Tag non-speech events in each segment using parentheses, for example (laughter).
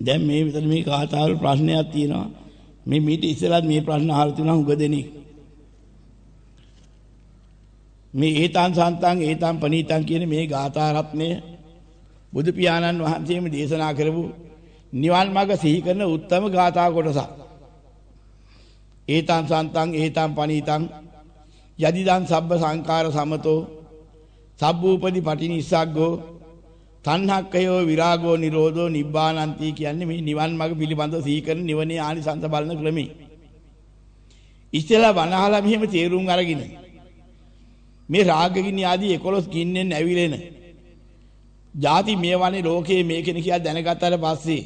දැන් මේ විතර මේ කාතාවල ප්‍රශ්නයක් තියෙනවා. මේ මීට ඉස්සෙල්ලත් මේ ප්‍රශ්න අහලා තිබුණා උග දෙනෙක්. මේ ඒතං සන්තං ඒතං පනීතං කියන මේ ගාථා රත්නය බුදු පියාණන් වහන්සේම දේශනා කරපු නිවන් මඟ සිහි කරන උත්තම ගාථා කොටසක්. ඒතං සන්තං ඒතං පනීතං යදිදං සබ්බ සංකාර සමතෝ සබ්බූපදි පටිනිස්සග්ගෝ තණ්හක්කයෝ විරාගෝ නිරෝධෝ නිබ්බානන්ති කියන්නේ මේ නිවන් මාර්ග පිළිබඳව සීකරන නිවනේ ආනිසංස බලන ක්‍රමී. ඉතලා වනහලා මෙහෙම තේරුම් අරගෙන මේ රාගගිනි ආදී 11 කින්නෙන් ඇවිලෙන. ಜಾති මේ වනේ ලෝකයේ මේකෙන කියලා දැනගත්තාට පස්සේ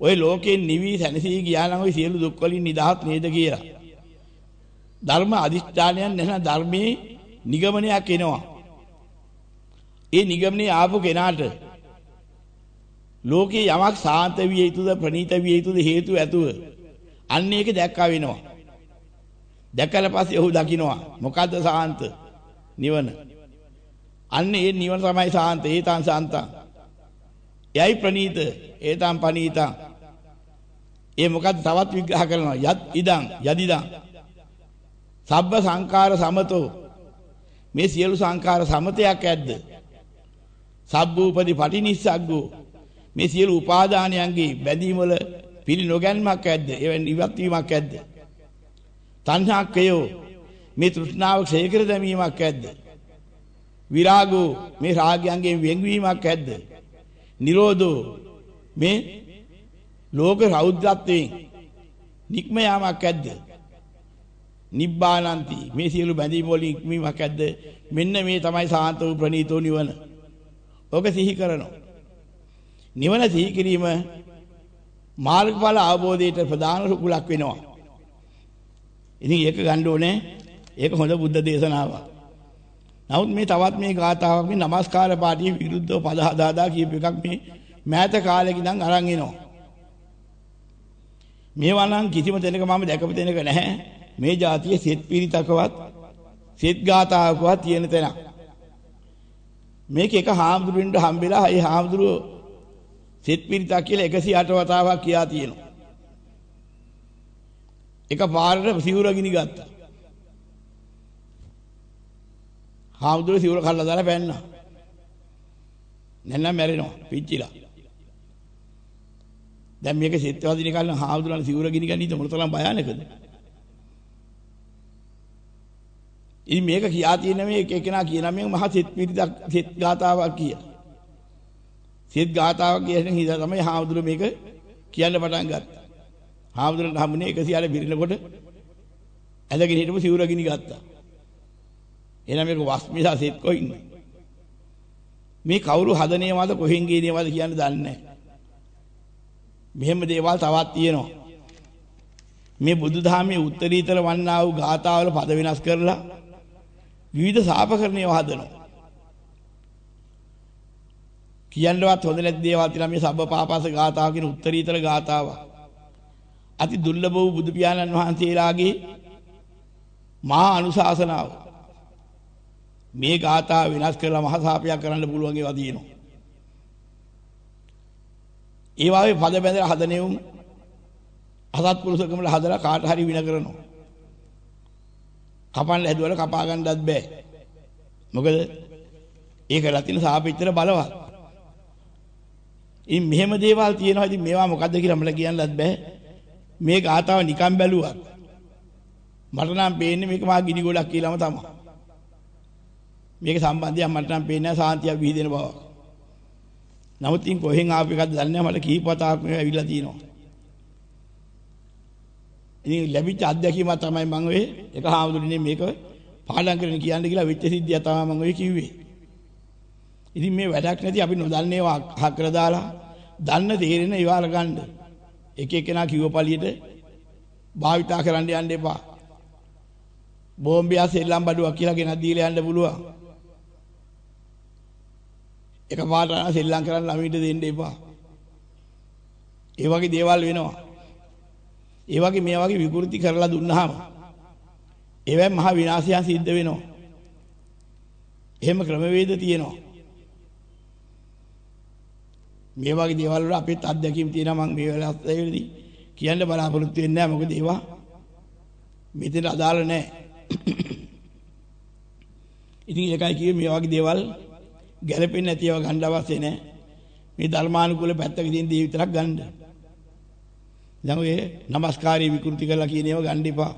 ওই ලෝකයෙන් නිවි සැනසී ගියා නම් ওই සියලු දුක් වලින් නිදහස් නේද කියලා. ධර්ම අදිෂ්ඨානයන් නැහන ධර්මයේ නිගමනයක් එනවා. ඒ නිගමනේ ආපු කෙනාට ලෝකේ යමක් සාන්ත විය යුතුද ප්‍රණීත විය යුතුද හේතු ඇතුව අන්න ඒක දැක්කා වෙනවා. දැකලා පස්සේ ඔහු දකින්නවා මොකද්ද සාන්ත නිවන. අන්න ඒ නිවන තමයි සාන්ත ඒතං සාන්තං. එයයි ප්‍රණීත ඒතං පනීතං. ඒ මොකද්ද තවත් විග්‍රහ කරනවා යත් ඉදං යදිදං. සබ්බ සංකාර සමතෝ මේ සියලු සංකාර සමතයක් ඇද්ද? සබ්බූපදි පටිනිස්සග්ගෝ මේ සියලු උපාදානයන්ගේ බැඳීම වල පිළි නොගැන්මක් ඇද්ද? එවැනි ඉවත් වීමක් ඇද්ද? තණ්හාක්කයෝ මේ තෘෂ්ණාව ක්ෂය කර දැමීමක් ඇද්ද? විරාගෝ මේ රාගයන්ගෙන් වෙන්වීමක් ඇද්ද? නිරෝධෝ මේ ලෝක රෞද්‍රත්වයෙන් නික්ම යාමක් ඇද්ද? නිබ්බානන්ති මේ සියලු බැඳීම් වලින් ඉක්මීමක් ඇද්ද? මෙන්න මේ තමයි සාන්ත වූ ප්‍රණීතෝ නිවන. ඕක සිහි කරනවා. නිවන සිහි කිරීම මාර්ගඵල අවබෝධයට ප්‍රධාන රුකුලක් වෙනවා. ඉතින් ඒක ගන්න ඕනේ. ඒක හොඳ බුද්ධ දේශනාවක්. නමුත් මේ තවත් මේ ගාතාවක් මේ নমස්කාර පාටිය විරුද්ධව පද හදාදා කියප එකක් මේ මෑත කාලෙක ඉඳන් අරන් එනවා. මේවා නම් කිසිම තැනක මම දැකපු තැනක නැහැ. මේ જાතියේ සෙත් පිරිතකවත් සෙත් ගාතාවකවත් තියෙන තැනක්. මේක එක හාමුදුරුවෙන්ට හම්බෙලා ඒ හාමුදුරුවෝ සෙත් පිරිතක් කියලා 108 වතාවක් කියා තියෙනවා. එක පාරට සිවුර ගිනි ගත්තා. හාමුදුරුවෝ සිවුර කල්ලා දාලා පැන්නා. නැත්නම් මැරෙනවා පිච්චිලා. දැන් මේක සෙත් වදින කල්න හාමුදුරුවෝ සිවුර ගිනි ගන්නීද මොනතරම් භයානකද? ඉතින් මේක කියා තියෙන මේ එක එකනා කියන මේ මහා සෙත් පිරිතක් සෙත් ගාතාවක් කිය. සෙත් ගාතාවක් කියන හින්දා තමයි හාමුදුරුවෝ මේක කියන්න පටන් ගත්තා. හාමුදුරන් හම්බුනේ 100 බිරිනකොට ඇදගෙන හිටපු සිවුර ගිනි ගත්තා. එහෙනම් මේක වස්මිසා සෙත් කො ඉන්නේ. මේ කවුරු හදනේවද කොහෙන් ගේනේවද කියන්න දන්නේ නැහැ. මෙහෙම දේවල් තවත් තියෙනවා. මේ බුදුදහමේ උත්තරීතර වන්නා වූ ගාථාවල පද වෙනස් කරලා විවිධ සාපකරණේව හදනවා. කියන්නවත් හොඳ නැති දේවල් තියෙනවා මේ සබ්බ පාපස ගාථාව කියන උත්තරීතර ගාථාව. අති දුර්ලභ වූ බුදු පියාණන් වහන්සේලාගේ මහා අනුශාසනාව. මේ ගාථා විනාශ කරලා මහා සාපයක් කරන්න පුළුවන් ඒවා තියෙනවා. ඒ වාගේ පද බැඳලා හදනෙවුම් අසත්පුරුෂකමල හදලා කාට හරි වින කරනවා. කපන්න හැදුවල කපා ගන්නවත් බෑ. මොකද ඒක රතින සාපිච්චර බලවත්. ඉතින් මෙහෙම දේවල් තියෙනවා. ඉතින් මේවා මොකද්ද කියලා මට කියන්නවත් බෑ. මේ ගාතාව නිකන් බැලුවත් මට නම් පේන්නේ මේක මා ගිනි ගොඩක් කියලාම තමයි. මේක සම්බන්ධයක් මට නම් පේන්නේ සාන්තියක් විහිදෙන බව. නමුත් ඉන් කොහෙන් ආපු එකක්ද දන්නේ නැහැ මට කීප වතාවක් මේවා ඇවිල්ලා තියෙනවා. ඉතින් ලැබිච්ච අත්දැකීම තමයි මම ඔය එක හාමුදුරනේ මේක පාඩම් කරගෙන කියන්න කියලා වෙච්ච සිද්ධිය තමයි මම ඔය කිව්වේ. ඉතින් මේ වැඩක් නැති අපි නොදන්නේ ඒවා අහ කර දාලා දන්න තේරෙන ඒවා අරගන්න. එක එකනා කිව්ව පළියට භාවිතා කරන්න යන්න එපා. බෝම්බියා සෙල්ලම් බඩුවක් කියලා ගෙනත් දීලා යන්න පුළුවන්. එක පාට සෙල්ලම් කරන්න ළමයින්ට දෙන්න එපා. ඒ වගේ දේවල් වෙනවා. ඒ වගේ මේ වගේ විකෘති කරලා දුන්නාම ඒවෙන් මහ විනාශයන් සිද්ධ වෙනවා. එහෙම ක්‍රමවේද තියෙනවා. මේ වගේ දේවල් වල අපිත් අත්දැකීම් තියෙනවා මම මේ වෙලාවේදී කියන්න බලාපොරොත්තු වෙන්නේ නැහැ මොකද ඒවා මෙතන අදාළ නැහැ. (coughs) ඉතින් ඒකයි කිව්වේ මේ වගේ දේවල් ගැළපෙන්නේ නැති ඒවා ගන්න අවශ්‍ය නැහැ. මේ ධර්මානුකූල පැත්තක තියෙන දේ විතරක් ගන්න. දැන් ඔය নমස්කාරී විකෘති කරලා කියන ඒවා ගන්න එපා.